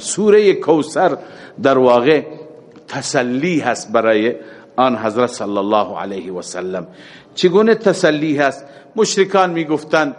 سوره کوسر در واقع تسلی هست برای آن حضرت صلی الله علیه و سلم چگونه تسلی هست؟ مشرکان می‌گفتند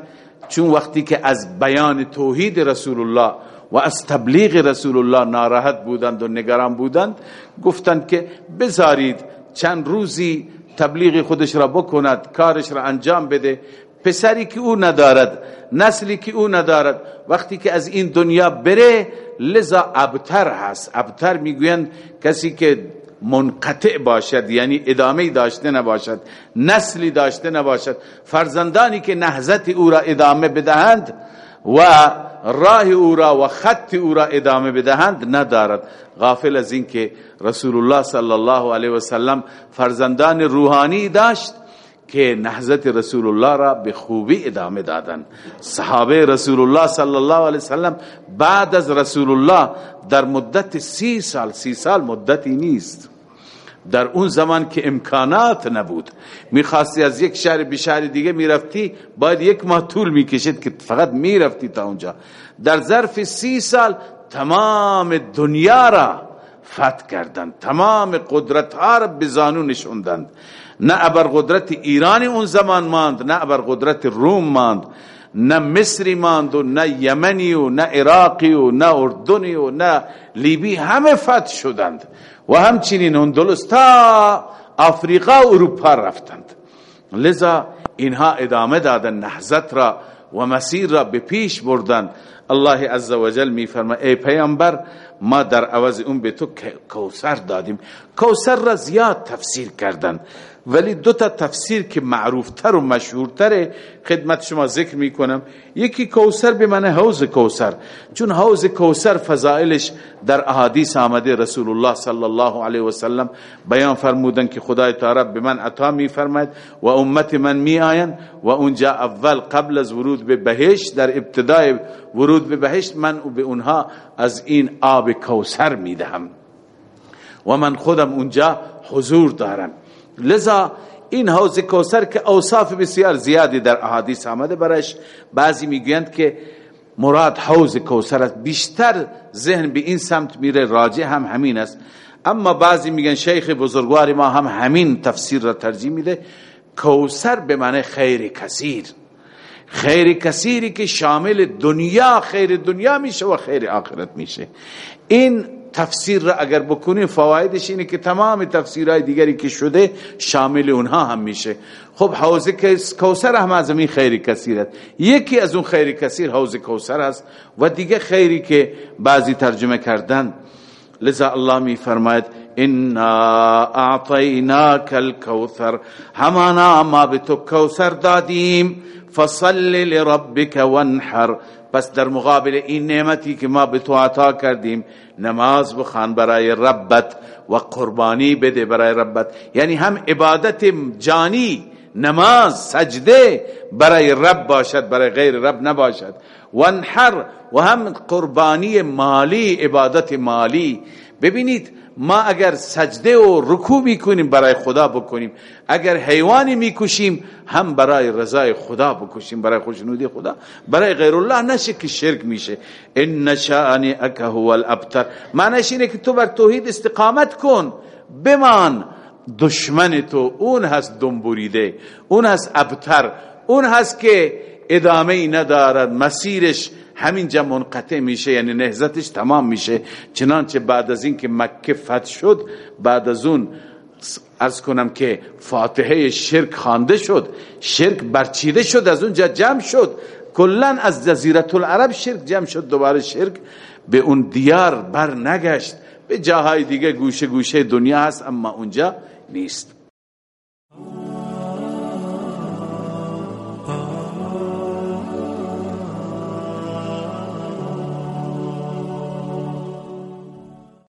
چون وقتی که از بیان توحید رسول الله و از تبلیغ رسول الله ناراحت بودند و نگران بودند گفتند که بذارید چند روزی تبلیغ خودش را بکند کارش را انجام بده. پسری که او ندارد نسلی که او ندارد. وقتی که از این دنیا بره لذا ابتر هست. ابتر می‌گویند کسی که منقطع باشد یعنی ادامه داشته نباشد نسلی داشته نباشد. فرزندانی که نهزت او را ادامه بدهند و راه او را و خط او را ادامه بدهند ندارد. غافل از این که رسول الله صلی الله علیه و سلم فرزندان روحانی داشت. که نهزت رسول الله را به خوبی ادامه دادن. صحابه رسول الله صلی الله علیه وسلم بعد از رسول الله در مدت سی سال سی سال مدتی نیست. در اون زمان که امکانات نبود. می‌خواستی از یک شهر به شهر دیگه می‌رفتی باید یک ماه طول می‌کشید که فقط می‌رفتی تا اونجا. در ظرف سی سال تمام دنیا را فتح کردند تمام قدرت ها را به زانو نشوندند. نه ابر قدرت ایرانی اون زمان ماند نه ابر قدرت روم ماند نه مصری ماند و نه یمنی و نه عراقی و نه اردنی و نه لیبی همه فتح شدند. و همچنین اندلس تا آفریقا و اروپا رفتند. لذا اینها ادامه دادن نهزت را و مسیر را به پیش بردن. الله عزوجل می فرما ای پیامبر ما در عوض اون به تو کوسر دادیم. کوسر را زیاد تفسیر کردن. ولی دو تا تفسیر که معروفتر و مشهورتره خدمت شما ذکر می‌کنم. یکی کوسر به معنی حوز کوسر چون حوز کوسر فضائلش در احادیث آمده رسول الله صلی الله علیه و سلم بیان فرمودن که خدای تعالی به من عطا میفرماید و امت من می آین و اونجا اول قبل از ورود به بهشت در ابتدای ورود به بهشت من به اونها از این آب کوسر می‌دهم. و من خودم اونجا حضور دارم. لذا این حوض کوسر که اوصاف بسیار زیادی در احادیث آمده برش بعضی می‌گویند که مراد حوض کوسر است. بیشتر ذهن به این سمت میره راجع هم همین است. اما بعضی میگن شیخ بزرگوار ما هم همین تفسیر را ترجیح میده. کوسر به معنی خیر کثیر. خیر کثیری که شامل دنیا خیر دنیا میشه و خیر آخرت میشه. این تفسیر را اگر بکنیم فوایدش اینه که تمام تفسیرهای دیگری که شده شامل اونها هم میشه. خب حوض کوسر هم از این خیری کثیر یکی از اون خیری کثیر حوض کوسر است و دیگه خیری که بعضی ترجمه کردن. لذا الله می فرماید انا اعطیناک الکوثر همانا ما به تو کوثر دادیم فصل لربک وانحر پس در مقابل این نعمتی که ما به تو عطا کردیم نماز بخوان برای ربت و قربانی بده برای ربت یعنی هم عبادت جانی نماز سجده برای رب باشد برای غیر رب نباشد. وانحر و هم قربانی مالی عبادت مالی. ببینید ما اگر سجده و رکوع می‌کنیم برای خدا بکنیم اگر حیوانی می‌کشیم هم برای رضای خدا بکشیم برای خوشنودی خدا. برای غیر الله نشه که شرک میشه. ان اک هو الابتر. معنیش اینه که تو بر توحید استقامت کن. بمان. دشمن تو اون هست دنبوریده اون هست ابتر اون هست که ادامه ای ندارد مسیرش همینجا منقطع میشه یعنی نهزتش تمام میشه. چنانچه بعد از این که مکه فتح شد بعد از اون از کنم که فاتحه شرک خوانده شد شرک برچیده شد از اونجا جمع شد. کلا از جزیره العرب شرک جمع شد دوباره شرک به اون دیار بر نگشت به جاهای دیگه گوشه گوشه دنیا هست اما اونجا نیست.